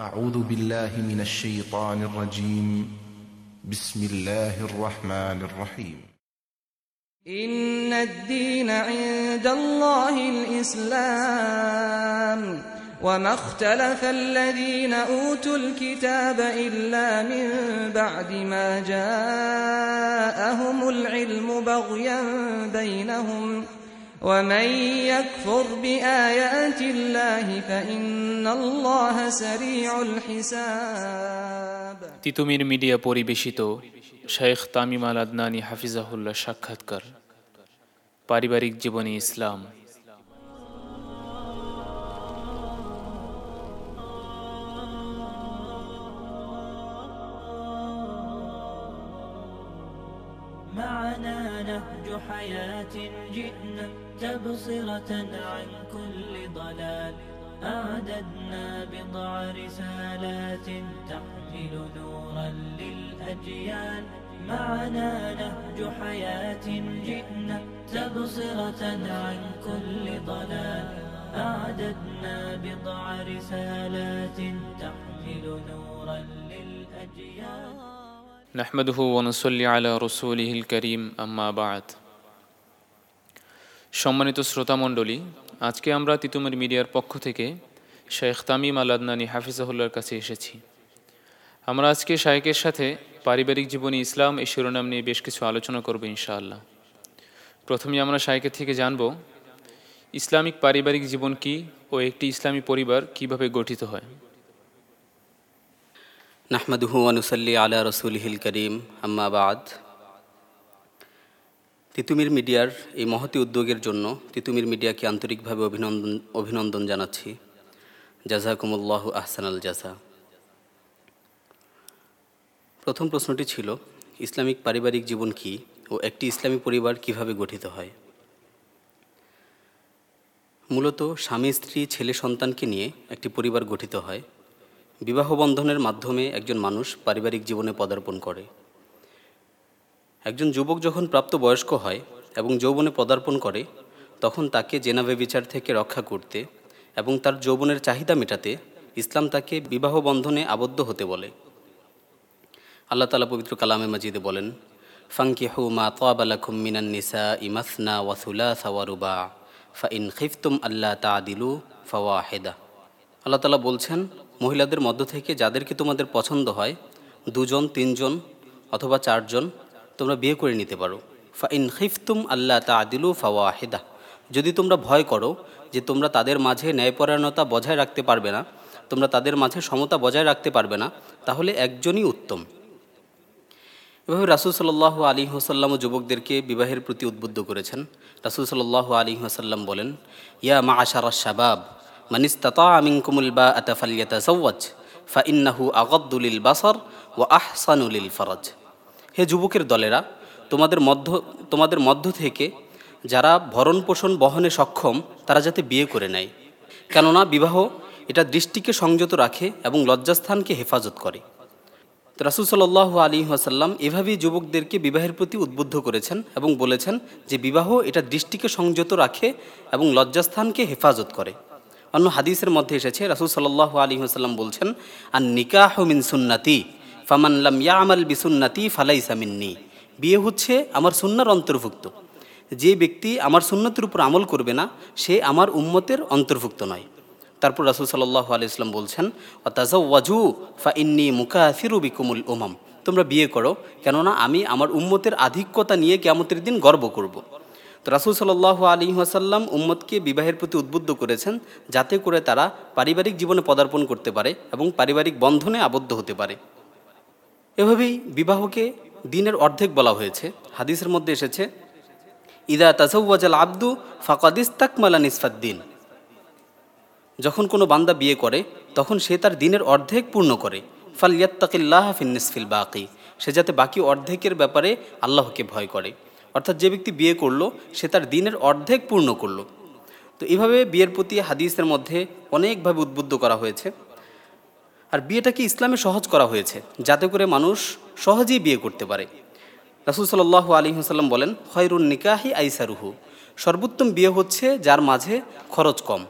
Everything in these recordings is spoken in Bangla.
أعوذ بالله من الشيطان الرجيم. بسم الله الرحمن الرحيم. إن الدين عند الله الإسلام. وما اختلف الذين أوتوا الكتاب إلا من بعد ما جاءهم العلم بغيا بينهم. ومن يكفر بآيات الله فإن الله سريع الحساب তিতুমির মিডিয়া পরিবেশিত শেখ তামিম আল আদনানি হাফিজাহুল্লাহ সাক্ষাৎকার পারিবারিক জীবনে ইসলাম معنا نهج حياة جئنا تبصرة عن كل ضلال. أعددنا بضع رسالات تحمل نورا للأجيال. معنا نهج حياة جئنا تبصرة عن كل ضلال. أعددنا بضع رسالات تحمل نورا للأجيال. نحمده ونصلي على رسوله الكريم أما بعد. সম্মানিত শ্রোতামণ্ডলী আজকে আমরা তিতুমির মিডিয়ার পক্ষ থেকে শেখ তামিম আল আদনানি হাফিজাহুল্লার কাছে এসেছি। আমরা আজকে শায়েকের সাথে পারিবারিক জীবনী ইসলাম এই শিরোনাম নিয়ে বেশ কিছু আলোচনা করব ইনশাআল্লাহ। প্রথমে আমরা শায়েকের থেকে জানব, ইসলামিক পারিবারিক জীবন কি ও একটি ইসলামী পরিবার কীভাবে গঠিত হয়। নাহমাদুহু অনুসল্লি আলা রসুল হিল করিম আম্মাবাদ তিতুমির মিডিয়ার এই মহতি উদ্যোগের জন্য তিতুমির মিডিয়াকে আন্তরিকভাবে অভিনন্দন অভিনন্দন জানাচ্ছি। জাজাকুমুল্লাহ আহসানাল জাজা। প্রথম প্রশ্নটি ছিল, ইসলামিক পারিবারিক জীবন কি ও একটি ইসলামী পরিবার কীভাবে গঠিত হয়? মূলত স্বামী, স্ত্রী, ছেলে, সন্তানকে নিয়ে একটি পরিবার গঠিত হয়। বিবাহ বন্ধনের মাধ্যমে একজন মানুষ পারিবারিক জীবনে পদার্পণ করে। একজন যুবক যখন প্রাপ্ত বয়স্ক হয় এবং যৌবনে পদার্পণ করে, তখন তাকে জেনাবে বিচার থেকে রক্ষা করতে এবং তার যৌবনের চাহিদা মেটাতে ইসলাম তাকে বিবাহ বন্ধনে আবদ্ধ হতে বলে। আল্লাহ তালা পবিত্র কালামে মাজিদে বলেন ফাঙ্কিহু মা তাবালাকুম মিনান নিসা ইমাসনা ওয়াসুলা সাওয়ারুবা ফা খিফতুম আল্লাহ তাদিলু ফাওয়াহেদা। আল্লাহ তালা বলছেন, মহিলাদের মধ্য থেকে যাদেরকে তোমাদের পছন্দ হয়, দুজন, তিনজন অথবা চারজন তোমরা বিয়ে করে নিতে পারো। ফা ইন খিফতুম আল্লাহ তা আদিলু ফাওয়াহেদা। যদি তোমরা ভয় করো যে তোমরা তাদের মাঝে ন্যায়পরায়ণতা বজায় রাখতে পারবে না, তোমরা তাদের মাঝে সমতা বজায় রাখতে পারবে না, তাহলে একজনই উত্তম। এভাবে রাসুল সাল্লাহ আলী হোসাল্লাম যুবকদেরকে বিবাহের প্রতি উদ্বুদ্ধ করেছেন। রাসুল সাল্লাহ আলী হোসাল্লাম বলেন, ইয়া মা আশারা শাবাব মানিস তাতা আমিন কুমুল বা আতাফালিয়াতা সওয়াজ ফা ইন্নাহু আগদ্দুলিল বাসর ও আহসানুলিল ফরজ হে যুবকের দলেরা, তোমাদের মধ্য তোমাদের মধ্য থেকে যারা ভরণ পোষণ বহনে সক্ষম, তারা যাতে বিয়ে করে নেয়। কেননা বিবাহ এটা দৃষ্টিকে সংযত রাখে এবং লজ্জাস্থানকে হেফাজত করে। রাসুল সাল্লাহ আলী আসাল্লাম এভাবেই যুবকদেরকে বিবাহের প্রতি উদ্বুদ্ধ করেছেন এবং বলেছেন যে বিবাহ এটা দৃষ্টিকে সংযত রাখে এবং লজ্জাস্থানকে হেফাজত করে। অন্য হাদিসের মধ্যে এসেছে, রাসুল সাল্লাহ আলী আসাল্লাম বলছেন আর নিকাহ মিন সুন্নাতি। ফামানলাম ইয়া আমাল বিসুন্নাতি ফালাইসা মিন্নি। বিয়ে হচ্ছে আমার সুন্নার অন্তর্ভুক্ত। যে ব্যক্তি আমার সুন্নতির উপর আমল করবে না, সে আমার উম্মতের অন্তর্ভুক্ত নয়। তারপর রাসুল সাল্লাহ আলি ইসলাম বলছেন ওয়াজু ফা ইন্নি মুকাফিরু বিকুমুল উমাম। তোমরা বিয়ে করো, কেননা আমি আমার উম্মতের আধিক্যতা নিয়ে কেমতের দিন গর্ব করব। তো রাসুল সাল্লাহ আলী ওয়াসাল্লাম উম্মতকে বিবাহের প্রতি উদ্বুদ্ধ করেছেন, যাতে করে তারা পারিবারিক জীবনে পদার্পণ করতে পারে এবং পারিবারিক বন্ধনে আবদ্ধ হতে পারে। এভাবেই বিবাহকে দিনের অর্ধেক বলা হয়েছে। হাদিসের মধ্যে এসেছে, ইদা তাজওয়াজাল আব্দু ফাকাদিস তাকমালা নিসফাদ্দিন যখন কোনো বান্দা বিয়ে করে, তখন সে তার দিনের অর্ধেক পূর্ণ করে। ফাল ইয়াত্তাকিল্লাহ ফিন্নিসফিল বাকি। সে যাতে বাকি অর্ধেকের ব্যাপারে আল্লাহকে ভয় করে। অর্থাৎ যে ব্যক্তি বিয়ে করল, সে তার দিনের অর্ধেক পূর্ণ করল। তো এইভাবে বিয়ের প্রতি হাদিসের মধ্যে অনেকভাবে উদ্বুদ্ধ করা হয়েছে। আর বিয়েটাকে ইসলামে সহজ করা হয়েছে, যাতে করে মানুষ সহজেই বিয়ে করতে পারে। রাসুল সাল্লাহ আলী হাসাল্লাম বলেন, খয়রুন নিকাহি আইসারুহু। সর্বোত্তম বিয়ে হচ্ছে যার মাঝে খরচ কম।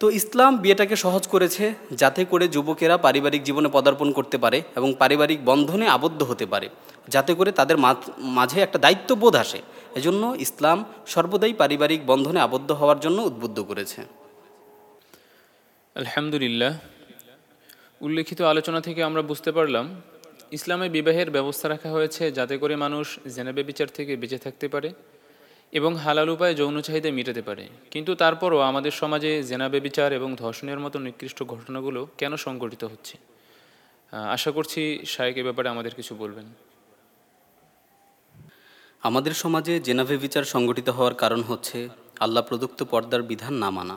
তো ইসলাম বিয়েটাকে সহজ করেছে যাতে করে যুবকেরা পারিবারিক জীবনে পদার্পণ করতে পারে এবং পারিবারিক বন্ধনে আবদ্ধ হতে পারে, যাতে করে তাদের মাঝে একটা দায়িত্ববোধ আসে। এজন্য ইসলাম সর্বদাই পারিবারিক বন্ধনে আবদ্ধ হওয়ার জন্য উদ্বুদ্ধ করেছে। আলহামদুলিল্লাহ। উল্লেখিত আলোচনা থেকে আমরা বুঝতে পারলাম, ইসলামে বিবাহের ব্যবস্থা রাখা হয়েছে যাতে করে মানুষ জেনাবে বিচার থেকে বেঁচে থাকতে পারে এবং হালাল উপায়ে যৌন চাহিদা মেটাতে পারে। কিন্তু তারপরও আমাদের সমাজে জেনাবে বিচার এবং ধর্ষণের মতো নিকৃষ্ট ঘটনাগুলো কেন সংঘটিত হচ্ছে? আশা করছি শায়েক এ ব্যাপারে আমাদের কিছু বলবেন। আমাদের সমাজে জেনাভে বিচার সংগঠিত হওয়ার কারণ হচ্ছে আল্লাহ প্রদত্ত পর্দার বিধান না মানা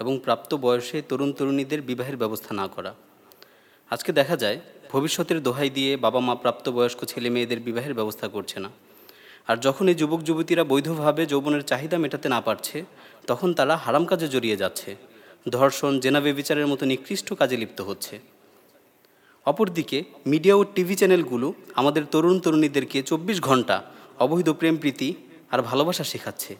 এবং প্রাপ্ত বয়সে তরুণ তরুণীদের বিবাহের ব্যবস্থা না করা। আজকে দেখা যায়, ভবিষ্যতের দোহাই দিয়ে বাবা মা প্রাপ্তবয়স্ক ছেলে মেয়েদের বিবাহের ব্যবস্থা করছে না। আর যখন এই যুবক যুবতীরা বৈধভাবে যৌবনের চাহিদা মেটাতে না পারছে, তখন তারা হারাম কাজে জড়িয়ে যাচ্ছে। ধর্ষণ জেনাবে বিচারের মতো নিকৃষ্ট কাজে লিপ্ত হচ্ছে। অপরদিকে, মিডিয়া ও টিভি চ্যানেলগুলো আমাদের তরুণ তরুণীদেরকে চব্বিশ ঘণ্টা অবৈধ প্রেম প্রীতি আর ভালোবাসা শেখাচ্ছে।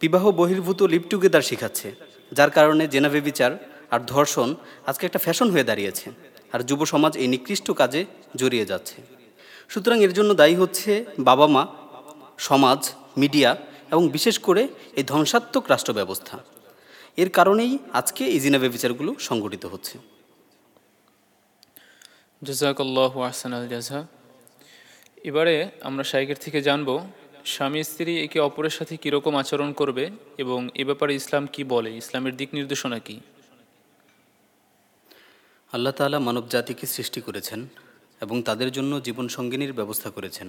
বিবাহ বহির্ভূত লিপ টুগেদার শেখাচ্ছে, যার কারণে জেনাবে বিচার আর ধর্ষণ আজকে একটা ফ্যাশন হয়ে দাঁড়িয়েছে। আর যুব সমাজ এই নিকৃষ্ট কাজে জড়িয়ে যাচ্ছে। সুতরাং এর জন্য দায়ী হচ্ছে বাবা মা, সমাজ, মিডিয়া এবং বিশেষ করে এই ধ্বংসাত্মক রাষ্ট্র ব্যবস্থা এর কারণেই আজকে এই জিনাবে বিচারগুলো সংগঠিত হচ্ছে। এবারে আমরা শাইকের থেকে জানব, স্বামী স্ত্রী একে অপরের সাথে কীরকম আচরণ করবে এবং এ ব্যাপারে ইসলাম কি বলে? ইসলামের দিক নির্দেশনা কি? আল্লাহ তাআলা মানব জাতিকে সৃষ্টি করেছেন এবং তাদের জন্য জীবন সঙ্গিনীর ব্যবস্থা করেছেন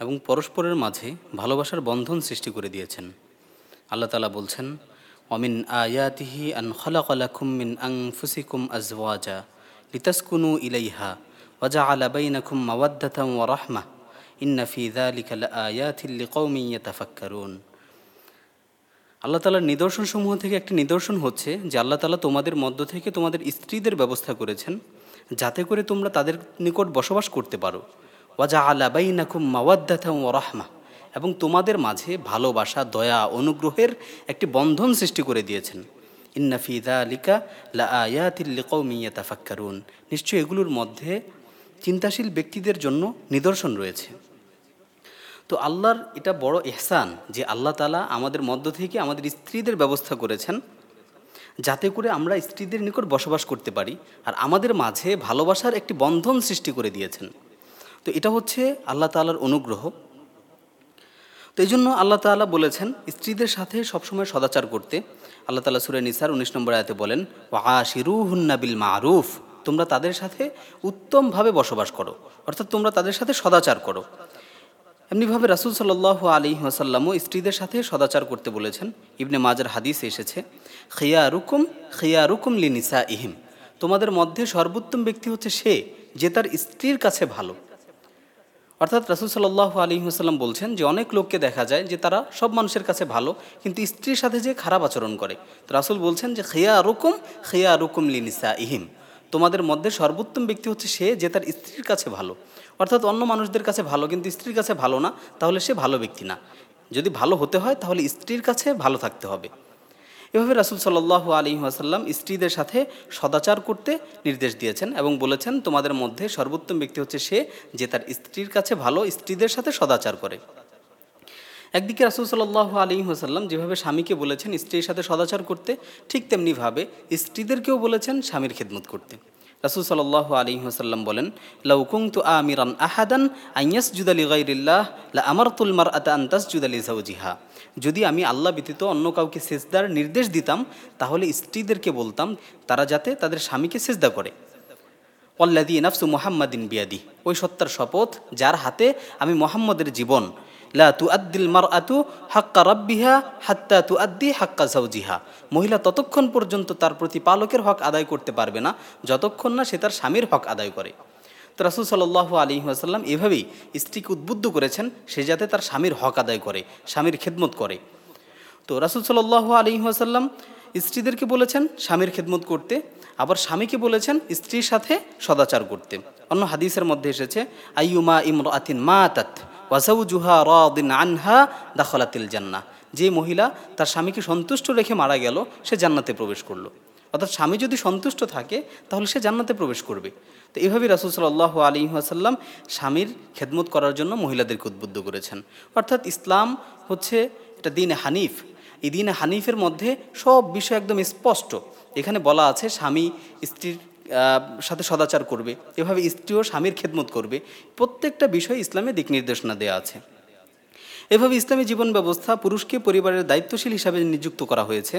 এবং পরস্পরের মাঝে ভালোবাসার বন্ধন সৃষ্টি করে দিয়েছেন। আল্লাহ তাআলা বলছেন, অমিন আয়াতিহি আন খলাকলাকুম মিন আনফুসিকুম আজওয়াজা লিতাসকুনু ইলাইহা ওয়াজা আলা বাইনাকুম মাওয়াদ্দাতাম ওয়া রাহমা ইন্না ফি যালিকা লিকাউমিন ইয়াতাফাক্কারুন। আল্লাহ তালার নিদর্শনসমূহ থেকে একটি নিদর্শন হচ্ছে যে আল্লাহ তালা তোমাদের মধ্য থেকে তোমাদের স্ত্রীদের ব্যবস্থা করেছেন যাতে করে তোমরা তাদের নিকট বসবাস করতে পারো। ওয়াজা আলাবাই নাকুম মাওয়াদ্দাথা ও রাহমা এবং তোমাদের মাঝে ভালোবাসা, দয়া, অনুগ্রহের একটি বন্ধন সৃষ্টি করে দিয়েছেন। ইন্নাফিদা আলিকা লা আয়াতিল্লিকৌমিয়া তাফাক্কারুন নিশ্চয়ই এগুলোর মধ্যে চিন্তাশীল ব্যক্তিদের জন্য নিদর্শন রয়েছে। তো আল্লাহর এটা বড় এহসান যে আল্লাহ তালা আমাদের মধ্য থেকে আমাদের স্ত্রীদের ব্যবস্থা করেছেন যাতে করে আমরা স্ত্রীদের নিকট বসবাস করতে পারি আর আমাদের মাঝে ভালোবাসার একটি বন্ধন সৃষ্টি করে দিয়েছেন। তো এটা হচ্ছে আল্লাহ তালার অনুগ্রহ। তো এই জন্য আল্লাহ তাআলা বলেছেন, স্ত্রীদের সাথে সবসময় সদাচার করতে। আল্লাহ তাআলা সুরে নিসার উনিশ নম্বর আয়াতে বলেন ওয়া শিরুহুন্না বিল মারুফ তোমরা তাদের সাথে উত্তমভাবে বসবাস করো। অর্থাৎ তোমরা তাদের সাথে সদাচার করো। এমনিভাবে রাসুল সাল্লাহ আলী ওয়াসাল্লামও স্ত্রীদের সাথে সদাচার করতে বলেছেন। ইবনে মাজার হাদিস এসেছে খিয়া রুকুম খিয়া রুকুম লিনিসা ইহিম তোমাদের মধ্যে সর্বোত্তম ব্যক্তি হচ্ছে সে যে তার স্ত্রীর কাছে ভালো। অর্থাৎ রাসুল সাল্লাহ আলী হুসাল্লাম বলছেন যে, অনেক লোককে দেখা যায় যে তারা সব মানুষের কাছে ভালো, কিন্তু স্ত্রীর সাথে যে খারাপ আচরণ করে। তো রাসুল বলছেন যে খেয়া রুকুম খেয়া রুকুম লিনিসা ইহিম তোমাদের মধ্যে সর্বোত্তম ব্যক্তি হচ্ছে সে যে তার স্ত্রীর কাছে ভালো। অর্থাৎ অন্য মানুষদের কাছে ভালো, কিন্তু স্ত্রীর কাছে ভালো না, তাহলে সে ভালো ব্যক্তি না। যদি ভালো হতে হয়, তাহলে স্ত্রীর কাছে ভালো থাকতে হবে। এভাবে রাসুল সাল্লাহ আলী আসাল্লাম স্ত্রীদের সাথে সদাচার করতে নির্দেশ দিয়েছেন এবং বলেছেন, তোমাদের মধ্যে সর্বোত্তম ব্যক্তি হচ্ছে সে যে তার স্ত্রীর কাছে ভালো, স্ত্রীদের সাথে সদাচার করে। একদিকে রাসুল সাল্লাহ আলী আসাল্লাম যেভাবে স্বামীকে বলেছেন, স্ত্রীর সাথে সদাচার করতে, ঠিক তেমনিভাবে স্ত্রীদেরকেও বলেছেন স্বামীর খেদমত করতে। রাসুল সাল্লাহ আলী আসাল্লাম বলেন লৌকুং তু আমিরান আহাদান আইয়াস জুদালি গাইরিল্লাহ লা আমার তুলমার আতা আন্তাস জুদালি জাউজিহা যদি আমি আল্লাহ ব্যতীত অন্য কাউকে সেজদার নির্দেশ দিতাম, তাহলে স্ত্রীদেরকে বলতাম, তারা যাতে তাদের স্বামীকে সেজদা করে। অল্লাদি নাফসু মোহাম্মদিন বিয়াদি ওই সত্তার শপথ যার হাতে আমি মোহাম্মদের জীবন লা তু আদ্দিল মার আতু হাক্কা রব্বিহা হাত্তা তু আদ্দি হাক্কা জাউজিহা মহিলা ততক্ষণ পর্যন্ত তার প্রতি পালকের হক আদায় করতে পারবে না, যতক্ষণ না সে তার স্বামীর হক আদায় করে। তো রাসুল সাল্লাহ আলী আসাল্লাম এভাবেই স্ত্রীকে উদ্বুদ্ধ করেছেন, সে যাতে তার স্বামীর হক আদায় করে, স্বামীর খেদমত করে। তো রাসুল সাল্লাহ আলী আসাল্লাম স্ত্রীদেরকে বলেছেন, স্বামীর খেদমত করতে। আবার স্বামীকে বলেছেন, স্ত্রীর সাথে সদাচার করতে। অন্য হাদিসের মধ্যে এসেছে, আইয়ুমা ইমর আতিন মা তাত ওয়াজাউজুহা রাদিন আনহা দাখলাতিল জান্না যে মহিলা তার স্বামীকে সন্তুষ্ট রেখে মারা গেল, সে জান্নাতে প্রবেশ করল। অর্থাৎ স্বামী যদি সন্তুষ্ট থাকে, তাহলে সে জান্নাতে প্রবেশ করবে। তো এইভাবেই রাসুল সাল্লাহ আলী আসাল্লাম স্বামীর খেদমত করার জন্য মহিলাদেরকে উদ্বুদ্ধ করেছেন। অর্থাৎ ইসলাম হচ্ছে এটা দিন হানিফ। এই দিন হানিফের মধ্যে সব বিষয় একদম স্পষ্ট। এখানে বলা আছে স্বামী স্ত্রীর সাথে সদাচার করবে। এভাবে স্ত্রী ও স্বামীর খেদমত করবে। প্রত্যেকটা বিষয় ইসলামে দিক নির্দেশনা দেওয়া আছে। এভাবে ইসলামী জীবন ব্যবস্থা পুরুষকে পরিবারের দায়িত্বশীল হিসাবে নিযুক্ত করা হয়েছে।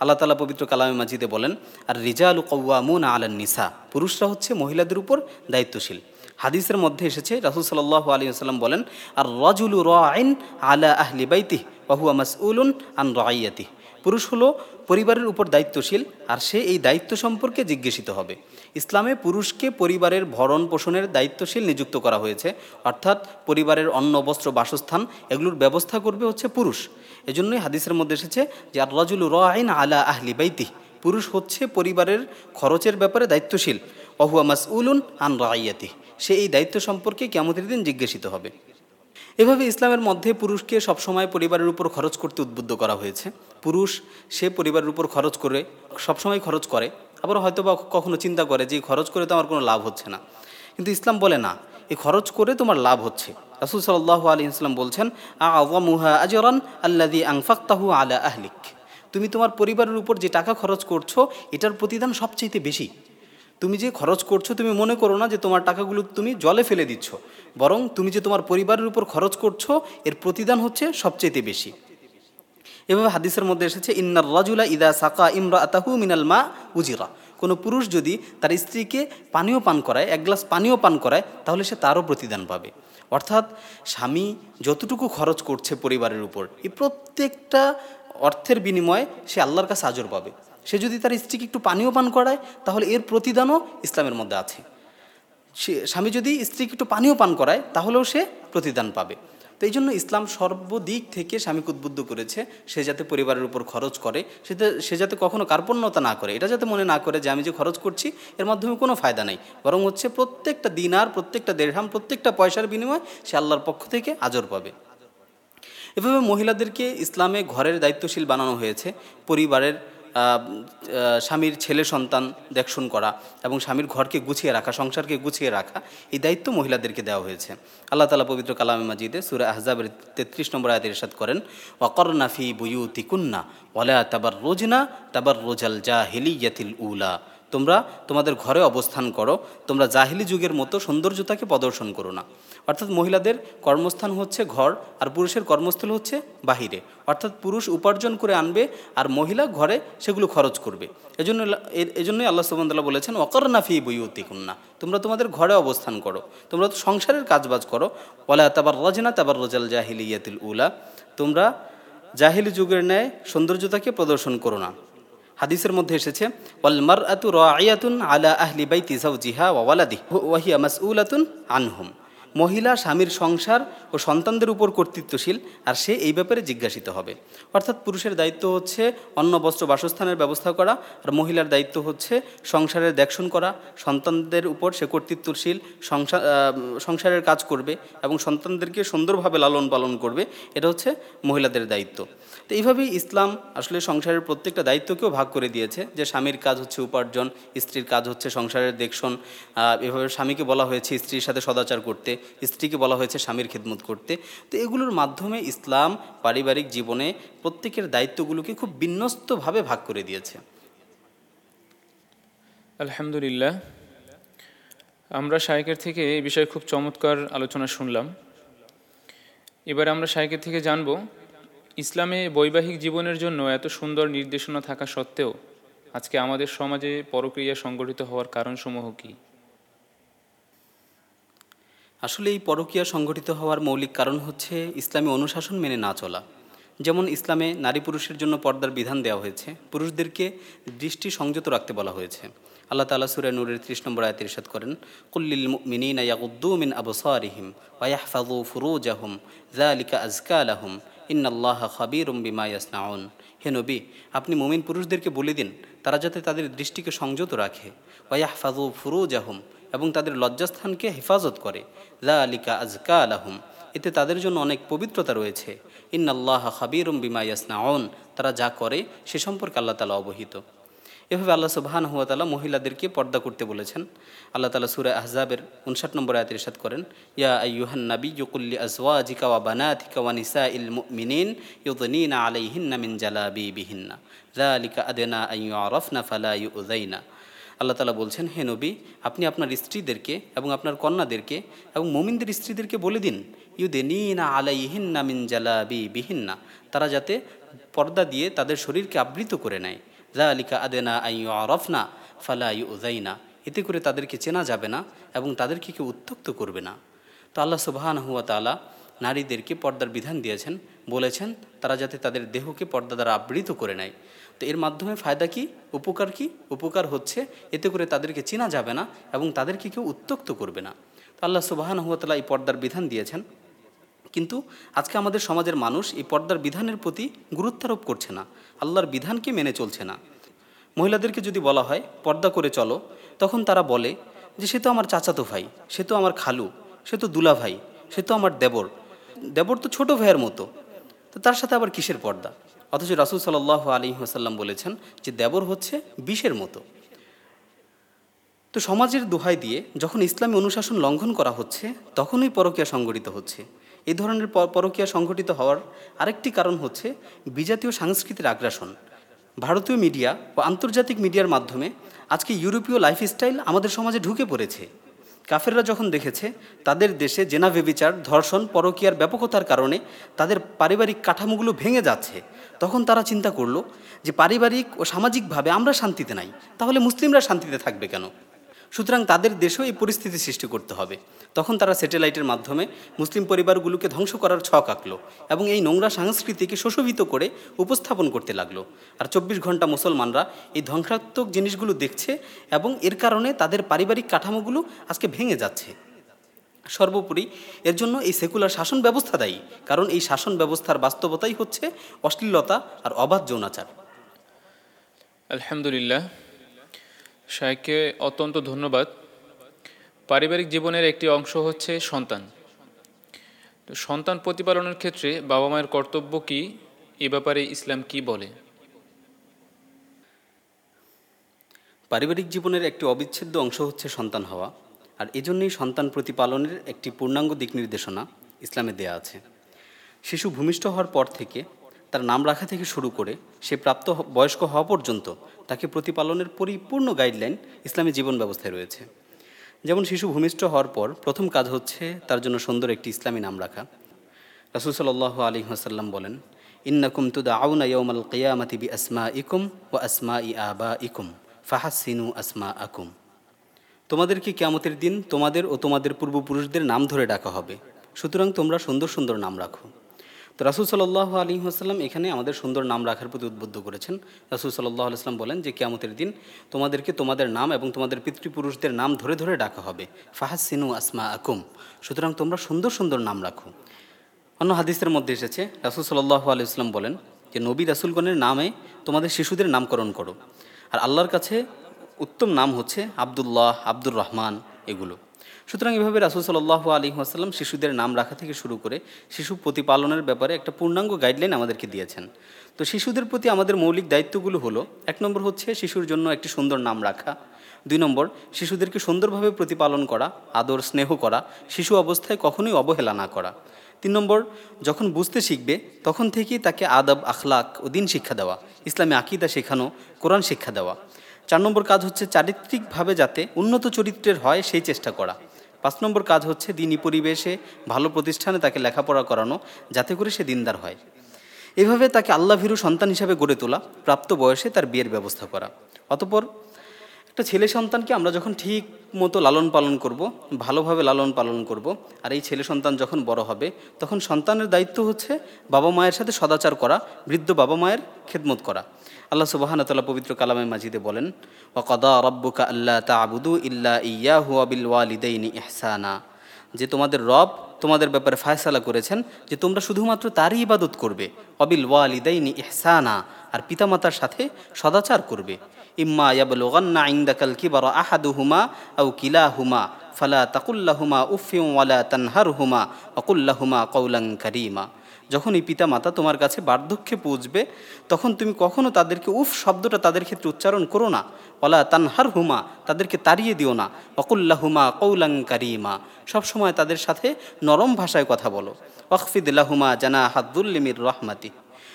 আল্লাহ তালা পবিত্র কালামে মাজিদে বলেন আর রিজালু কৌয়ামুন আলান নিসা। পুরুষরা হচ্ছে মহিলাদের উপর দায়িত্বশীল। হাদিসের মধ্যে এসেছে, রাসুল সাল্লাহ আলী আসাল্লাম বলেন আর রাজুলু রাইন আলা আহলি বাইতিহ ওয়াহুয়া মাসউলুন আন রাইয়াতিহ পুরুষ হলো পরিবারের উপর দায়িত্বশীল, আর সে এই দায়িত্ব সম্পর্কে জিজ্ঞাসিত হবে। ইসলামে পুরুষকে পরিবারের ভরণ পোষণের দায়িত্বশীল নিযুক্ত করা হয়েছে। অর্থাৎ পরিবারের অন্ন, বস্ত্র, বাসস্থান এগুলোর ব্যবস্থা করবে হচ্ছে পুরুষ। এজন্যই হাদিসের মধ্যে এসেছে যে আর রাজুল রাইন আলা আহলি বাইতি পুরুষ হচ্ছে পরিবারের খরচের ব্যাপারে দায়িত্বশীল। অহুয়া মাসউলুন আন রাইয়াতি সে এই দায়িত্ব সম্পর্কে কেমতের দিন জিজ্ঞাসিত হবে। এভাবে ইসলামের মধ্যে পুরুষকে সবসময় পরিবারের উপর খরচ করতে উদ্বুদ্ধ করা হয়েছে। পুরুষ সে পরিবারের উপর খরচ করে, সবসময় খরচ করে। আবার হয়তো বা কখনো চিন্তা করে যে খরচ করে তো আমার কোনো লাভ হচ্ছে না। কিন্তু ইসলাম বলে না, এই খরচ করে তোমার লাভ হচ্ছে। রাসুল সাল্লাহ আলী ইসলাম বলছেন আওয়ামুহা আজরান আল্লাদি আংফাক্তাহু আলা আহলিক। তুমি তোমার পরিবারের উপর যে টাকা খরচ করছ, এটার প্রতিদান সবচেয়ে বেশি। তুমি যে খরচ করছ, তুমি মনে করো না যে তোমার টাকাগুলো তুমি জলে ফেলে দিচ্ছ। বরং তুমি যে তোমার পরিবারের উপর খরচ করছ, এর প্রতিদান হচ্ছে সবচেয়ে বেশি। এভাবে হাদিসের মধ্যে এসেছে, ইন্নার রাজুলা ইদা সাকা ইমরা আতাহু মিনাল মা উজিরা। কোনো পুরুষ যদি তার স্ত্রীকে পানীয় পান করায়, এক গ্লাস পানীয় পান করায়, তাহলে সে তারও প্রতিদান পাবে। অর্থাৎ স্বামী যতটুকু খরচ করছে পরিবারের উপর, এই প্রত্যেকটা অর্থের বিনিময়ে সে আল্লাহর কাছে আজর পাবে। সে যদি তার স্ত্রীকে একটু পানীয় পান করায়, তাহলে এর প্রতিদানও ইসলামের মধ্যে আছে। সে, স্বামী যদি স্ত্রীকে একটু পানীয় পান করায়, তাহলেও সে প্রতিদান পাবে। তো এই জন্য ইসলাম সর্বদিক থেকে স্বামীকে উদ্বুদ্ধ করেছে, সে যাতে পরিবারের উপর খরচ করে, সেটা, সে যাতে কখনো কার্পণ্যতা না করে। এটা যাতে মনে না করে যে আমি যে খরচ করছি, এর মাধ্যমে কোনো ফায়দা নেই। বরং হচ্ছে প্রত্যেকটা দিনার, প্রত্যেকটা দেড়হাম, প্রত্যেকটা পয়সার বিনিময়ে সে আল্লাহর পক্ষ থেকে আজর পাবে। এভাবে মহিলাদেরকে ইসলামে ঘরের দায়িত্বশীল বানানো হয়েছে, পরিবারের স্বামীর ছেলে সন্তান দেখশন করা এবং স্বামীর ঘরকে গুছিয়ে রাখা, সংসারকে গুছিয়ে রাখা, এই দায়িত্ব মহিলাদেরকে দেওয়া হয়েছে। আল্লাহ তালা পবিত্র কালামে মাজিদে সুরা আহজাবের তেত্রিশ নম্বর আয়াতের ইরশাদ করেন ওয়াকরনাফি বুয়ুতি কুন্না ওয়ালা তাবার রোজনা তাবার রোজাল জা হেলি হিলিয়াতিল উলা। তোমরা তোমাদের ঘরে অবস্থান করো, তোমরা জাহিলি যুগের মতো সৌন্দর্যতাকে প্রদর্শন করো না। অর্থাৎ মহিলাদের কর্মস্থান হচ্ছে ঘর আর পুরুষের কর্মস্থল হচ্ছে বাহিরে। অর্থাৎ পুরুষ উপার্জন করে আনবে আর মহিলা ঘরে সেগুলো খরচ করবে। এজন্য এজন্যই আল্লাহ সুবহানাহু বলেছেন অকরনাফি বইউতি কুন্না তোমরা তোমাদের ঘরে অবস্থান করো, তোমরা তো সংসারের কাজবাজ করো। ওয়ালা তাবার রজনা তাবার রজাল জাহিলিয়াতিল উলা তোমরা জাহিলি যুগের ন্যায় সৌন্দর্যতাকে প্রদর্শন করো না। হাদিসের মধ্যে এসেছে রাইয়াতুন আলা আহলি যাওজিহা ওয়া ওয়ালাদি ওয়াহিয়া মাসউলাতুন আনহুম মহিলা, স্বামীর সংসার ও সন্তানদের উপর কর্তৃত্বশীল, আর সে এই ব্যাপারে জিজ্ঞাসিত হবে। অর্থাৎ পুরুষের দায়িত্ব হচ্ছে অন্ন, বস্ত্র, বাসস্থানের ব্যবস্থা করা, আর মহিলার দায়িত্ব হচ্ছে সংসারের দেখশন করা, সন্তানদের উপর সে কর্তৃত্বশীল সংসার সংসারের কাজ করবে এবং সন্তানদেরকে সুন্দরভাবে লালন পালন করবে, এটা হচ্ছে মহিলাদের দায়িত্ব। তো এইভাবেই ইসলাম আসলে সংসারের প্রত্যেকটা দায়িত্বকেও ভাগ করে দিয়েছে। যে স্বামীর কাজ হচ্ছে উপার্জন, স্ত্রীর কাজ হচ্ছে সংসারের দেখশন এভাবে স্বামীকে বলা হয়েছে স্ত্রীর সাথে সদাচার করতে, স্ত্রীকে বলা হয়েছে স্বামীর খেদমত করতে। তো এগুলোর মাধ্যমে ইসলাম পারিবারিক জীবনে প্রত্যেকের দায়িত্বগুলোকে খুব বিন্যস্তভাবে ভাগ করে দিয়েছে। আলহামদুলিল্লাহ। আমরা শায়কের থেকে এই বিষয়ে খুব চমৎকার আলোচনা শুনলাম। এবার আমরা শায়কের থেকে জানব ইসলামে বৈবাহিক জীবনের জন্য এত সুন্দর নির্দেশনা থাকা সত্ত্বেও আজকে আমাদের সমাজে পরক্রিয়া সংগঠিত হওয়ার কারণসমূহ কী? আসলে এই পরকীয়া সংগঠিত হওয়ার মৌলিক কারণ হচ্ছে ইসলামী অনুশাসন মেনে না চলা। যেমন ইসলামে নারী পুরুষের জন্য পর্দার বিধান দেওয়া হয়েছে, পুরুষদেরকে দৃষ্টি সংযত রাখতে বলা হয়েছে। আল্লাহ তালা সুরে নূরের ত্রিশ নম্বর আয়াত ইরশাদ করেন কুল্লিল মিনিনা ইয়াগুদ্দু মিন আবসারিহিম ওয়াহফাযু ফুরুজাহুম, যালিকা আজকা লাহুম। ইন্নাল্লাহ খাবির বিমা ইয়াসনাউন। হে নবী, আপনি মুমিন পুরুষদেরকে বলে দিন, তারা যাতে তাদের দৃষ্টিকে সংযত রাখে। ওয়াহফাজু ফুরুজ আহম এবং তাদের লজ্জাস্থানকে হেফাজত করে। লা আলিকা আজকা আলাহুম এতে তাদের জন্য অনেক পবিত্রতা রয়েছে। ইন্নাল্লাহ খাবির বিমা ইয়াসনাউন, তারা যা করে সে সম্পর্কে আল্লাহ তালা অবহিত। এভাবে আল্লাহ সুবাহান হুয়া তালা মহিলাদেরকে পর্দা করতে বলেছেন। আল্লাহ তালা সুরা আহজাবের উনষাট নম্বর আয়াতের ইরশাদ করেন, ইয়া আইয়ুহান নাবি ইউকুল্লি আজওয়াজিকা ওয়া বানাতিকা ওয়া নিসা ইল মুমিনিন ইউদনিনা আলাইহিন্না মিন জালাবি বিহিন্না যালিকা আদেনা আইয়ু আরফনা ফালা ইউযাইনা। আল্লাহ তালা বলছেন, হে নবী, আপনি আপনার স্ত্রীদেরকে এবং আপনার কন্যাদেরকে এবং মোমিনদের স্ত্রীদেরকে বলে দিন, ইউদেনিনা আলাইহিন্না মিন জালাবি বিহিন্না তারা যাতে পর্দা দিয়ে তাদের শরীরকে আবৃত করে নেয়। জালিকা আদেনা আইয়ু আরফনা ফালা ইউযাইনা। এতে করে তাদেরকে চেনা যাবে না এবং তাদেরকে কেউ উত্তক্ত করবে না। তো আল্লাহ সুবাহান হুয়া তালা নারীদেরকে পর্দার বিধান দিয়েছেন, বলেছেন তারা যাতে তাদের দেহকে পর্দা দ্বারা আবৃত করে নেয়। তো এর মাধ্যমে ফায়দা কি, উপকার কি? উপকার হচ্ছে, এতে করে তাদেরকে চেনা যাবে না এবং তাদেরকে কেউ উত্তক্ত করবে না। তো আল্লাহ সুবাহান হুয়া তালা এই পর্দার বিধান দিয়েছেন কিন্তু আজকে আমাদের সমাজের মানুষ এই পর্দার বিধানের প্রতি গুরুত্বারোপ করছে না, আল্লাহর বিধানকে মেনে চলছে না। মহিলাদেরকে যদি বলা হয়, পর্দা করে চলো, তখন তারা বলে যে, সে তো আমার চাচাতো ভাই, সে তো আমার খালু, সে তো দুলা ভাই, সে তো আমার দেবর দেবর তো ছোট ভাইয়ের মতো। তো তার সাথে আবার কিসের পর্দা? অথচ রাসুল সাল্লাহ আলী হাসাল্লাম বলেছেন যে, দেবর হচ্ছে বিষের মতো। তো সমাজের দোহাই দিয়ে যখন ইসলামী অনুশাসন লঙ্ঘন করা হচ্ছে, তখনই পরকীয়া সংগঠিত হচ্ছে। এই ধরনের পরকীয়া সংঘটিত হওয়ার আরেকটি কারণ হচ্ছে বিজাতীয় সাংস্কৃতিক আগ্রাসন। ভারতীয় মিডিয়া ও আন্তর্জাতিক মিডিয়ার মাধ্যমে আজকে ইউরোপীয় লাইফস্টাইল আমাদের সমাজে ঢুকে পড়েছে। কাফেররা যখন দেখেছে তাদের দেশে জেনা বেবিচার ধর্ষণ, পরকীয়ার ব্যাপকতার কারণে তাদের পারিবারিক কাঠামোগুলো ভেঙে যাচ্ছে, তখন তারা চিন্তা করল যে পারিবারিক ও সামাজিকভাবে আমরা শান্তিতে নাই, তাহলে মুসলিমরা শান্তিতে থাকবে কেন? সুতরাং তাদের দেশেও এই পরিস্থিতি সৃষ্টি করতে হবে। তখন তারা স্যাটেলাইটের মাধ্যমে মুসলিম পরিবারগুলোকে ধ্বংস করার ছক আঁকলো এবং এই নোংরা সংস্কৃতিকে শোষবিত করে উপস্থাপন করতে লাগল। আর চব্বিশ ঘণ্টা মুসলমানরা এই ধ্বংসাত্মক জিনিসগুলো দেখছে এবং এর কারণে তাদের পারিবারিক কাঠামোগুলো আজকে ভেঙে যাচ্ছে। সর্বোপরি এর জন্য এই সেকুলার শাসন ব্যবস্থা দায়ী, কারণ এই শাসন ব্যবস্থার বাস্তবতাই হচ্ছে অশ্লীলতা আর অবাধ যৌনাচার। আলহামদুলিল্লাহ। শাইখকে অত্যন্ত ধন্যবাদ। পারিবারিক জীবনের একটি অংশ হচ্ছে সন্তান। তো সন্তান প্রতিপালনের ক্ষেত্রে বাবা মায়ের কর্তব্য কি? এ ব্যাপারে ইসলাম কি বলে? পারিবারিক জীবনের একটি অবিচ্ছেদ্য অংশ হচ্ছে সন্তান হওয়া। আর এজন্যই সন্তান প্রতিপালনের একটি পূর্ণাঙ্গ দিক নির্দেশনা ইসলামে দেয়া আছে। শিশু ভূমিষ্ঠ হওয়ার পর থেকে তার নাম রাখা থেকে শুরু করে সে প্রাপ্ত বয়স্ক হওয়া পর্যন্ত তাকে প্রতিপালনের পরিপূর্ণ গাইডলাইন ইসলামী জীবন ব্যবস্থায় রয়েছে। যেমন শিশু ভূমিষ্ঠ হওয়ার পর প্রথম কাজ হচ্ছে তার জন্য সুন্দর একটি ইসলামী নাম রাখা। রাসুল সাল্লাহ আলী হাসাল্লাম বলেন, ইন্নাকুম তুদা আউনা ইয়ৌমাল কিয়ামাতি বি আসমা ইকুম ও আসমা ই আবা ইকুম ফাহাসিনু আসমা আকুম তোমাদেরকে কেয়ামতের দিন তোমাদের ও তোমাদের পূর্বপুরুষদের নাম ধরে ডাকা হবে। সুতরাং তোমরা সুন্দর সুন্দর নাম রাখো। তো রাসুল সাল্লাহ আলী আসাল্লাম এখানে আমাদের সুন্দর নাম রাখার প্রতি উদ্বুদ্ধ করেছেন। রাসুল সাল্লাহ আলাইসলাম বলেন যে, কেয়ামতের দিন তোমাদেরকে তোমাদের নাম এবং তোমাদের পিতৃপুরুষদের নাম ধরে ধরে ডাকা হবে। ফাহাসিনু আসমা আকুম সুতরাং তোমরা সুন্দর সুন্দর নাম রাখো। অন্য হাদিসের মধ্যে এসেছে, রাসুল সাল্লাহ আলাইসলাম বলেন যে, নবী রাসুলগণের নামে তোমাদের শিশুদের নামকরণ করো। আর আল্লাহর কাছে উত্তম নাম হচ্ছে আবদুল্লাহ, আব্দুর রহমান এগুলো। সুতরাং এভাবে রাসুল সাল্লাহ আলী আসাল্লাম শিশুদের নাম রাখা থেকে শুরু করে শিশু প্রতিপালনের ব্যাপারে একটা পূর্ণাঙ্গ গাইডলাইন আমাদেরকে দিয়েছেন। তো শিশুদের প্রতি আমাদের মৌলিক দায়িত্বগুলো হলো, এক নম্বর হচ্ছে শিশুর জন্য একটি সুন্দর নাম রাখা। দুই নম্বর, শিশুদেরকে সুন্দরভাবে প্রতিপালন করা, আদর, স্নেহ করা, শিশু অবস্থায় কখনোই অবহেলা না করা। তিন নম্বর, যখন বুঝতে শিখবে, তখন থেকেই তাকে আদব, আখলাক ও দিন শিক্ষা দেওয়া, ইসলামী আকিদা শেখানো, কোরআন শিক্ষা দেওয়া। চার নম্বর কাজ হচ্ছে চারিত্রিকভাবে যাতে উন্নত চরিত্রের হয় সেই চেষ্টা করা। পাঁচ নম্বর কাজ হচ্ছে দিনী পরিবেশে ভালো প্রতিষ্ঠানে তাকে লেখাপড়া করানো, যাতে করে সে দিনদার হয়। এভাবে তাকে আল্লাভীরু সন্তান হিসাবে গড়ে তোলা, প্রাপ্ত বয়সে তার বিয়ের ব্যবস্থা করা। অতপর একটা ছেলে সন্তানকে আমরা যখন ঠিক মতো লালন পালন করব, ভালোভাবে লালন পালন করব, আর এই ছেলে সন্তান যখন বড় হবে, তখন সন্তানের দায়িত্ব হচ্ছে বাবা মায়ের সাথে সদাচার করা, বৃদ্ধ বাবা মায়ের খেদমত করা। আল্লাহ সুবাহানতাল্লাহ পবিত্র কালামে মাজিদে বলেন ও কদা রব্বুকা আল্লাহ তাবুদু ইল্লা ইয়া হুয়া বিল ওয়ালিদাইনি ইহসানা। যে তোমাদের রব তোমাদের ব্যাপারে ফায়সালা করেছেন যে তোমরা শুধুমাত্র তারই ইবাদত করবে অবিল ওয়ালিদাইনি ইহসানা। আর পিতামাতার সাথে সদাচার করবে, ইম্মা ইয়াবলুগান্না ইনদাকাল কিবারা আহাদুহুমা আও কিলাহুমা, ফালা তাকুল্লাহুমা উফিউ ওয়ালা তানহারহুমা ওয়াকুল্লাহুমা কওলান কারীমা। যখন এই পিতা মাতা তোমার কাছে বার্ধক্যে পৌঁছবে তখন তুমি কখনো তাদেরকে, উফ, শব্দটা তাদের ক্ষেত্রে উচ্চারণ করো না। ওলা তানহার হুমা তাদেরকে তাড়িয়ে দিও না। অকুল্লা হুমা কৌলাং সবসময় তাদের সাথে নরম ভাষায় কথা বলো। ওয়াকফিদুল্লাহুমা জানা হাদুল্লিমির রহমাতি,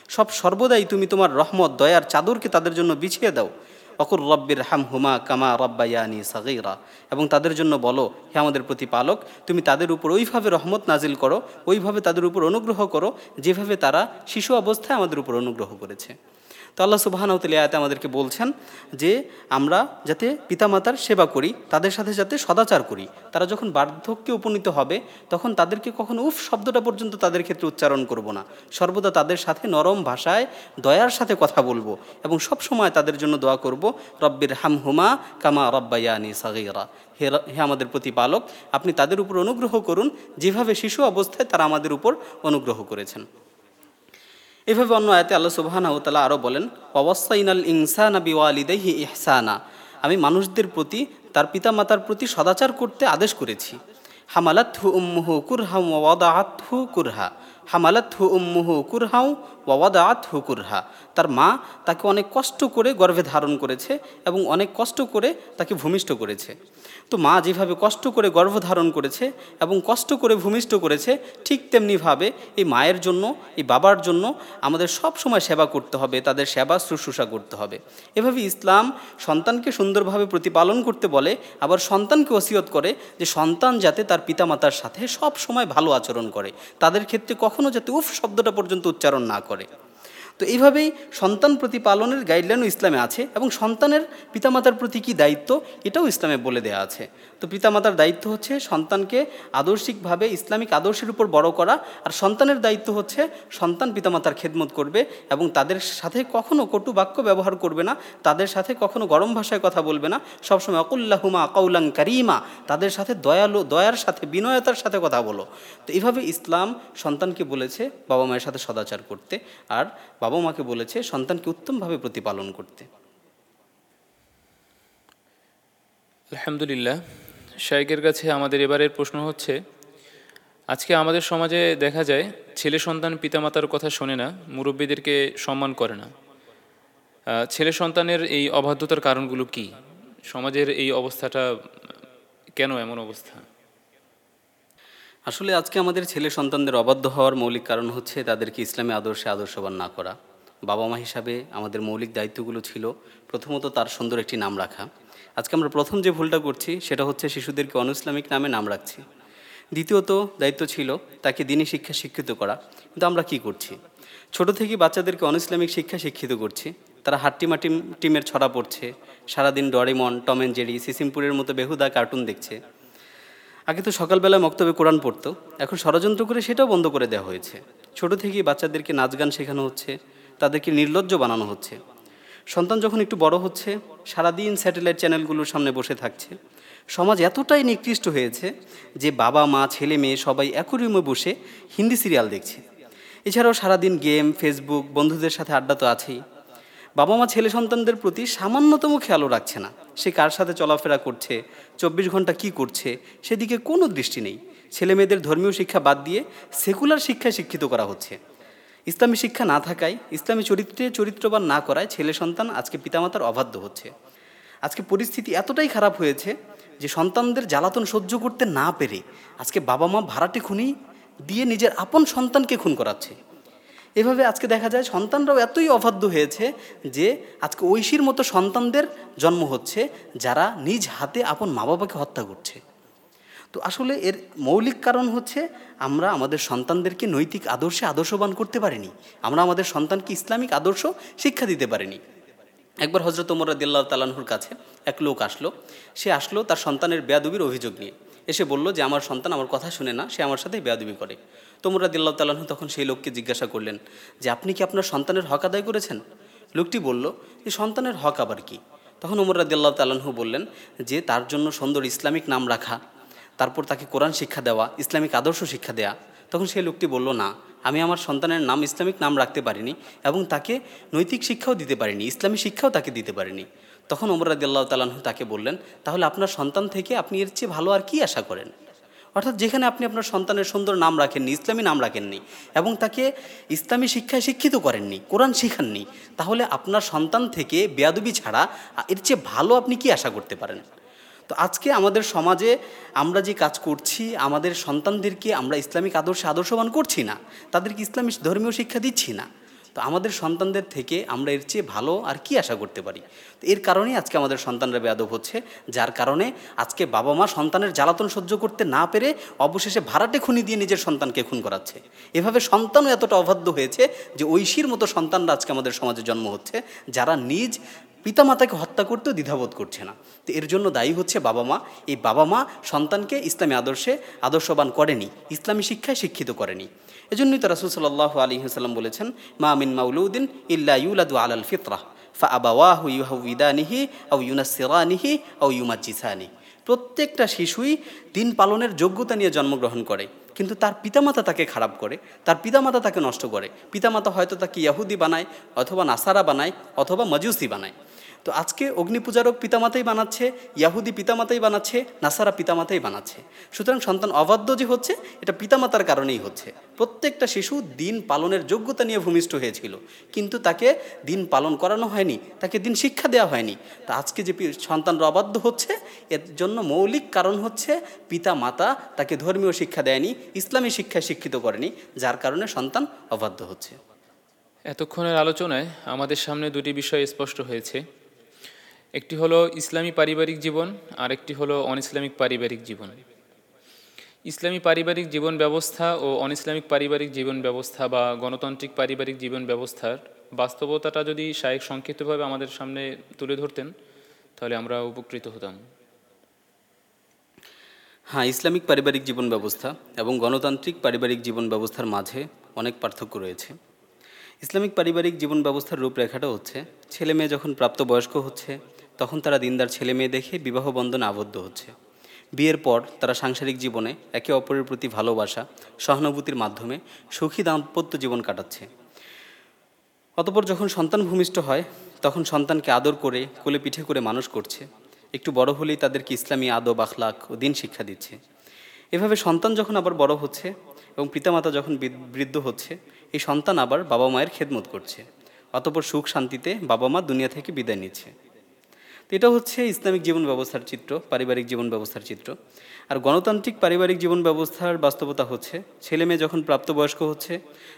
সব সর্বদাই তুমি তোমার রহমত, দয়ার চাদরকে তাদের জন্য বিছিয়ে দাও। অকুর রব্বির হাম হুমা কামা রব্বায়ানি সাগিরা। এবং তাদের জন্য বলো, হে আমাদের প্রতিপালক, তুমি তাদের উপর ওইভাবে রহমত নাজিল করো, ওইভাবে তাদের উপর অনুগ্রহ করো, যেভাবে তারা শিশু অবস্থায় আমাদের উপর অনুগ্রহ করেছে। তো আল্লাহ সুবাহানতলি আয়াতে আমাদেরকে বলছেন যে আমরা যাতে পিতামাতার সেবা করি, তাদের সাথে যাতে সদাচার করি। তারা যখন বার্ধক্যে উপনীত হবে, তখন তাদেরকে কখনো উফ শব্দটা পর্যন্ত তাদের ক্ষেত্রে উচ্চারণ করব না। সর্বদা তাদের সাথে নরম ভাষায়, দয়ার সাথে কথা বলব এবং সব সময় তাদের জন্য দোয়া করব, রব্বির হাম হুমা কামা রব্বায়ানি সাগিরা। হে হে আমাদের প্রতিপালক, আপনি তাদের উপর অনুগ্রহ করুন, যেভাবে শিশু অবস্থায় তারা আমাদের উপর অনুগ্রহ করেছেন। এভাবে অন্য আয়তে আল্লাহ সুবাহানা তালা আরও বলেন অবস্থাইনাল ইনসানা বিওয়ালিদেহি ইহসানা। আমি মানুষদের প্রতি, তার পিতা মাতার প্রতি সদাচার করতে আদেশ করেছি। হামালাত হু উম্মুহু কুরহাউ ওয়াদাহাত হু কুরহা। হামালাত হু উম্মুহু কুরহাউ ওয়াদাআত হু কুরহা। তার মা তাকে অনেক কষ্ট করে গর্ভে ধারণ করেছে এবং অনেক কষ্ট করে তাকে ভূমিষ্ঠ করেছে। তো মা যেভাবে কষ্ট করে গর্ভ ধারণ করেছে এবং কষ্ট করে ভূমিষ্ঠ করেছে, ঠিক তেমনিভাবে এই মায়ের জন্য, এই বাবার জন্য আমাদের সব সময় সেবা করতে হবে, তাদের সেবা শুশ্রূষা করতে হবে। এভাবে ইসলাম সন্তানকে সুন্দরভাবে প্রতিপালন করতে বলে, আবার সন্তানকে ওসিয়ত করে যে সন্তান যাতে তার পিতামাতার সাথে সব সময় ভালো আচরণ করে। তাদের ক্ষেত্রে কখনো যাতে উফ শব্দটা পর্যন্ত উচ্চারণ না করে। তো এইভাবেই সন্তান প্রতিপালনের গাইডলাইনও ইসলামে আছে এবং সন্তানের পিতামাতার প্রতি কী দায়িত্ব? এটাও ইসলামে বলে দেয়া আছে। তো পিতামাতার দায়িত্ব হচ্ছে সন্তানকে আদর্শিকভাবে, ইসলামিক আদর্শের উপর বড় করা, আর সন্তানের দায়িত্ব হচ্ছে সন্তান পিতামাতার খেদমত করবে এবং তাদের সাথে কখনো কটু বাক্য ব্যবহার করবে না, তাদের সাথে কখনো গরম ভাষায় কথা বলবে না, সবসময় অকুল্লাহুমা কৌলাং কারিমা, তাদের সাথে দয়ালু, দয়ার সাথে, বিনয়তার সাথে কথা বলো। তো এইভাবে ইসলাম সন্তানকে বলেছে বাবা মায়ের সাথে সদাচার করতে, আর বাবা মাকে বলেছে সন্তানকে উত্তমভাবে প্রতিপালন করতে। আলহামদুলিল্লাহ। শাইকের কাছে আমাদের এবারের প্রশ্ন হচ্ছে, আজকে আমাদের সমাজে দেখা যায় ছেলে সন্তান পিতামাতার কথা শোনে না, মুরব্বীদেরকে সম্মান করে না। ছেলে সন্তানের এই অবাধ্যতার কারণগুলো কি? সমাজের এই অবস্থাটা কেন এমন অবস্থা? আসলে আজকে আমাদের ছেলে সন্তানদের অবাধ্য হওয়ার মৌলিক কারণ হচ্ছে তাদেরকে ইসলামী আদর্শে আদর্শবান না করা। বাবা মা হিসাবে আমাদের মৌলিক দায়িত্বগুলো ছিল প্রথমত তার সুন্দর একটি নাম রাখা। আজকে আমরা প্রথম যে ভুলটা করছি, সেটা হচ্ছে শিশুদেরকে অনুইসলামিক নামে নাম রাখছি। দ্বিতীয়ত দায়িত্ব ছিল তাকে দিনী শিক্ষা শিক্ষিত করা। কিন্তু আমরা কি করছি? ছোট থেকে বাচ্চাদেরকে অনুইসলামিক শিক্ষা শিক্ষিত করছি। তারা হাট্টিমাটি টিমের ছড়া পড়ছে। সারাদিন ডরিমন, টম অ্যান্ড জেরি, সিসিমপুরের মতো বেহুদা কার্টুন দেখছে। আগে তো সকালবেলা মক্তবে কোরআন পড়তো। এখন ষড়যন্ত্র করে সেটাও বন্ধ করে দেওয়া হয়েছে। ছোট থেকেই বাচ্চাদেরকে নাচ গান শেখানো হচ্ছে। তাদেরকে নির্লজ্জ বানানো হচ্ছে। সন্তান যখন একটু বড় হচ্ছে, সারাদিন স্যাটেলাইট চ্যানেলগুলোর সামনে বসে থাকছে। সমাজ এতটাই নিকৃষ্ট হয়েছে যে বাবা, মা, ছেলে, মেয়ে সবাই রুমে বসে হিন্দি সিরিয়াল দেখছে। এছাড়াও সারাদিন গেম, ফেসবুক, বন্ধুদের সাথে আড্ডা তো আছেই। বাবা, মা, ছেলে সন্তানদের প্রতি সামান্যতম খেয়ালও রাখছে না। সে কার সাথে চলাফেরা করছে, চব্বিশ ঘণ্টা কি করছে, সেদিকে কোনো দৃষ্টি নেই। ছেলে মেয়েদের ধর্মীয় শিক্ষা বাদ দিয়ে সেকুলার শিক্ষায় শিক্ষিত করা হচ্ছে। ইসলামী শিক্ষা না থাকায়, ইসলামী চরিত্রে চরিত্রবান না করায় ছেলে সন্তান আজকে পিতামাতার অবাধ্য হচ্ছে। আজকে পরিস্থিতি এতটাই খারাপ হয়েছে যে সন্তানদের জ্বালাতন সহ্য করতে না পেরে আজকে বাবা মা ভাড়াটে খুনি দিয়ে নিজের আপন সন্তানকে খুন করাচ্ছে। এভাবে আজকে দেখা যায় সন্তানরাও এতই অবাধ্য হয়েছে যে আজকে ঐশীর মতো সন্তানদের জন্ম হচ্ছে যারা নিজ হাতে আপন মা বাবাকে হত্যা করছে। তো আসলে এর মৌলিক কারণ হচ্ছে আমরা আমাদের সন্তানদেরকে নৈতিক আদর্শে আদর্শবান করতে পারিনি। আমরা আমাদের সন্তানকে ইসলামিক আদর্শ শিক্ষা দিতে পারিনি। একবার হজরত ওমর রাদিল্লাহ তালানহুর কাছে এক লোক আসলো। সে আসলো তার সন্তানের বেয়াদবির অভিযোগ নিয়ে। এসে বলল যে, আমার সন্তান আমার কথা শুনে না, সে আমার সাথে বেয়াদবি করে। তোমরা দিল্লাহ তালাহু তখন সেই লোককে জিজ্ঞাসা করলেন, যে, আপনি কি আপনার সন্তানের হক আদায় করেছেন? লোকটি বলল যে সন্তানের হক আবার কি? তখন ওমর রাদিল্লাহ তালাহু বললেন, যে, তার জন্য সুন্দর ইসলামিক নাম রাখা তারপর তাকে কোরআন শিক্ষা দেওয়া, ইসলামিক আদর্শ শিক্ষা দেওয়া তখন সেই লোকটি বলল, না, আমি আমার সন্তানের নাম, ইসলামিক নাম রাখতে পারিনি এবং তাকে নৈতিক শিক্ষাও দিতে পারিনি, ইসলামী শিক্ষাও তাকে দিতে পারিনি। তখন ওমর রাদিল্লাহ তালাহু তাকে বললেন, তাহলে আপনার সন্তান থেকে আপনি এর চেয়ে ভালো আর কি আশা করেন? অর্থাৎ যেখানে আপনি আপনার সন্তানের সুন্দর নাম রাখেননি, ইসলামী নাম রাখেননি এবং তাকে ইসলামী শিক্ষায় শিক্ষিত করেননি, কোরআন শিখাননি, তাহলে আপনার সন্তান থেকে বেয়াদবি ছাড়া এর চেয়ে ভালো আপনি কি আশা করতে পারেন? তো আজকে আমাদের সমাজে আমরা যে কাজ করছি, আমাদের সন্তানদেরকে আমরা ইসলামিক আদর্শে আদর্শবান করছি না, তাদেরকে ইসলামী ধর্মীয় শিক্ষা দিচ্ছি না। তো আমাদের সন্তানদের থেকে আমরা এর চেয়ে ভালো আর কি আশা করতে পারি? তো এর কারণেই আজকে আমাদের সন্তানরা বেয়াদব হচ্ছে, যার কারণে আজকে বাবা মা সন্তানের জ্বালাতন সহ্য করতে না পেরে অবশেষে ভাড়াটে খুনি দিয়ে নিজের সন্তানকে খুন করাচ্ছে। এভাবে সন্তানও এতটা অবাধ্য হয়েছে যে ঐশীর মতো সন্তানরা আজকে আমাদের সমাজে জন্ম হচ্ছে, যারা নিজ পিতামাতাকে হত্যা করতেও দ্বিধাবোধ করছে না। তো এর জন্য দায়ী হচ্ছে বাবা মা। এই বাবা মা সন্তানকে ইসলামী আদর্শে আদর্শবান করেনি, ইসলামী শিক্ষায় শিক্ষিত করেনি। এজন্যই তো রাসুল সাল্লাহ আলী হাসাল্লাম বলেছেন, মা মিন মাউলুদ্দিন ইল্লা ইউলাদু আলাল ফিতরাহ ফা আবাওয়াহু ইউহাউদানিহি আউ ইউনাসিরানিহি আউ ইউমাজ্জিসানি। প্রত্যেকটা শিশুই দিন পালনের যোগ্যতা নিয়ে জন্মগ্রহণ করে, কিন্তু তার পিতামাতা তাকে খারাপ করে, তার পিতামাতা তাকে নষ্ট করে। পিতামাতা হয়তো তাকে ইয়াহুদি বানায়, অথবা নাসারা বানায়, অথবা মজুসি বানায়। তো আজকে অগ্নিপূজারক পিতামাতাই বানাচ্ছে, ইয়াহুদি পিতামাতাই বানাচ্ছে, নাসারা পিতামাতাই বানাচ্ছে। সুতরাং সন্তান অবাধ্য যে হচ্ছে, এটা পিতামাতার কারণেই হচ্ছে। প্রত্যেকটা শিশু দিন পালনের যোগ্যতা নিয়ে ভূমিষ্ঠ হয়েছিল। কিন্তু তাকে দিন পালন করানো হয়নি, তাকে দিন শিক্ষা দেওয়া হয়নি। তা আজকে যে সন্তানরা অবাধ্য হচ্ছে, এর জন্য মৌলিক কারণ হচ্ছে পিতা মাতা তাকে ধর্মীয় শিক্ষা দেয়নি, ইসলামী শিক্ষায় শিক্ষিত করেনি, যার কারণে সন্তান অবাধ্য হচ্ছে। এতক্ষণের আলোচনায় আমাদের সামনে দুটি বিষয় স্পষ্ট হয়েছে। একটি হলো ইসলামী পারিবারিক জীবন আর একটি হলো অন ইসলামিক পারিবারিক জীবন। ইসলামী পারিবারিক জীবন ব্যবস্থা ও অন ইসলামিক পারিবারিক জীবন ব্যবস্থা বা গণতান্ত্রিক পারিবারিক জীবন ব্যবস্থার বাস্তবতাটা যদি শায়েক সংক্ষিপ্তভাবে আমাদের সামনে তুলে ধরতেন, তাহলে আমরা উপকৃত হতাম। হ্যাঁ ইসলামিক পারিবারিক জীবন ব্যবস্থা এবং গণতান্ত্রিক পারিবারিক জীবন ব্যবস্থার মাঝে অনেক পার্থক্য রয়েছে। ইসলামিক পারিবারিক জীবন ব্যবস্থার রূপরেখাটা হচ্ছে, ছেলে মেয়ে যখন প্রাপ্তবয়স্ক হচ্ছে তখন তারা দিনদার ছেলে মেয়ে দেখে বিবাহ বন্ধনে আবদ্ধ হচ্ছে। বিয়ের পর তারা সাংসারিক জীবনে একে অপরের প্রতি ভালোবাসা, সহানুভূতির মাধ্যমে সুখী দাম্পত্য জীবন কাটাচ্ছে। অতপর যখন সন্তান ভূমিষ্ঠ হয়, তখন সন্তানকে আদর করে, কোলে পিঠে করে মানুষ করছে। একটু বড় হলেই তাদেরকে ইসলামী আদব আখলাক ও দিন শিক্ষা দিচ্ছে। এভাবে সন্তান যখন আবার বড় হচ্ছে এবং পিতামাতা যখন বৃদ্ধ হচ্ছে, এই সন্তান আবার বাবা মায়ের খেদমত করছে। অতপর সুখ শান্তিতে বাবা মা দুনিয়া থেকে বিদায় নিচ্ছে। তো এটা হচ্ছে ইসলামিক জীবন ব্যবস্থার চিত্র, পারিবারিক জীবন ব্যবস্থার চিত্র। আর গণতান্ত্রিক পারিবারিক জীবন ব্যবস্থার বাস্তবতা হচ্ছে, ছেলে মেয়ে যখন প্রাপ্তবয়স্ক হচ্ছে,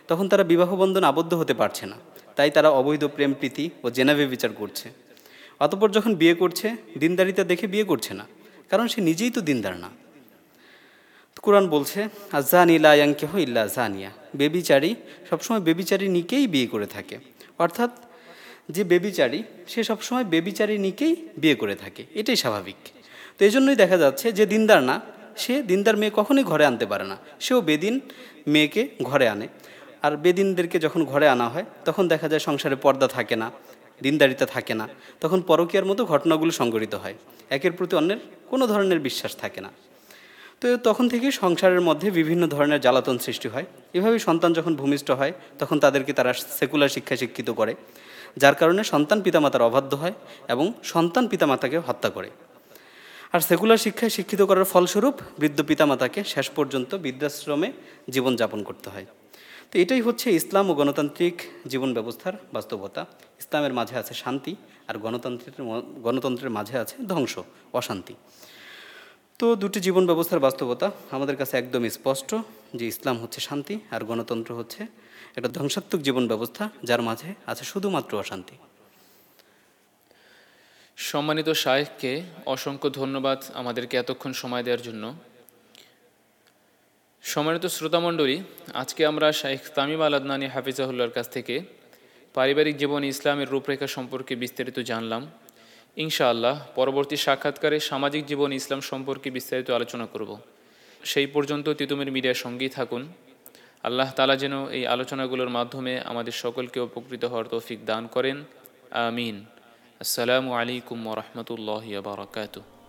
তখন তারা বিবাহ বন্ধন আবদ্ধ হতে পারছে না। তাই তারা অবৈধ প্রেম, প্রীতি ও জেনাভে বিচার করছে। অতপর যখন বিয়ে করছে দিনদারিতা দেখে বিয়ে করছে না, কারণ সে নিজেই তো দিনদার না। কোরআন বলছে, আজানি লায়াঙ্কেহ ইল্লা জানিয়া। বেবিচারী সবসময় বেবিচারী নিকেই বিয়ে করে থাকে। অর্থাৎ যে বেবিচারী, সে সবসময় বেবিচারী নিকেই বিয়ে করে থাকে। এটাই স্বাভাবিক। তো এই জন্যই দেখা যাচ্ছে যে দিনদার না, সে দিনদার মেয়ে কখনোই ঘরে আনতে পারে না। সেও বেদিন মেয়েকে ঘরে আনে। আর বেদিনদেরকে যখন ঘরে আনা হয়, তখন দেখা যায় সংসারে পর্দা থাকে না, দিনদারিতা থাকে না। তখন পরকীয়ার মতো ঘটনাগুলো সংঘটিত হয়। একের প্রতি অন্যের কোনো ধরনের বিশ্বাস থাকে না। তো তখন থেকে সংসারের মধ্যে বিভিন্ন ধরনের জ্বালাতন সৃষ্টি হয়। এভাবেই সন্তান যখন ভূমিষ্ঠ হয়, তখন তাদেরকে তারা সেকুলার শিক্ষা শিক্ষিত করে। যার কারণে সন্তান পিতামাতার অবাধ্য হয় এবং সন্তান পিতামাতাকে হত্যা করে। আর সেকুলার শিক্ষায় শিক্ষিত করার ফলস্বরূপ বৃদ্ধ পিতামাতাকে শেষ পর্যন্ত বৃদ্ধাশ্রমে জীবনযাপন করতে হয়। তো এটাই হচ্ছে ইসলাম ও গণতান্ত্রিক জীবন ব্যবস্থার বাস্তবতা। ইসলামের মাঝে আছে শান্তি আর গণতন্ত্রের গণতন্ত্রের মাঝে আছে ধ্বংস, অশান্তি। তো দুটি জীবন ব্যবস্থার বাস্তবতা আমাদের কাছে একদম স্পষ্ট, যে ইসলাম হচ্ছে শান্তি আর গণতন্ত্র হচ্ছে একটা ধ্বংসাত্মক জীবন ব্যবস্থা, যার মাঝে আছে শুধুমাত্র অশান্তি। সম্মানিত শায়েখকে অসংখ্য ধন্যবাদ আমাদেরকে এতক্ষণ সময় দেওয়ার জন্য। সম্মানিত শ্রোতামণ্ডলী, আজকে আমরা শাইখ তামিম আল আদনানি হাফিজাহুল্লার কাছ থেকে পারিবারিক জীবন ইসলামের রূপরেখা সম্পর্কে বিস্তারিত জানলাম। ইনশাআল্লাহ পরবর্তী সাক্ষাৎকারে সামাজিক জীবন ইসলাম সম্পর্কে বিস্তারিত আলোচনা করব। সেই পর্যন্ত তিতুমের মিডিয়ার সঙ্গেই থাকুন। আল্লাহ তালা যেন এই আলোচনাগুলোর মাধ্যমে আমাদের সকলকে উপকৃত হওয়ার তৌফিক দান করেন। আমিন। আসসালামু আলাইকুম রহমতুল্লাহ বারকাতুহ।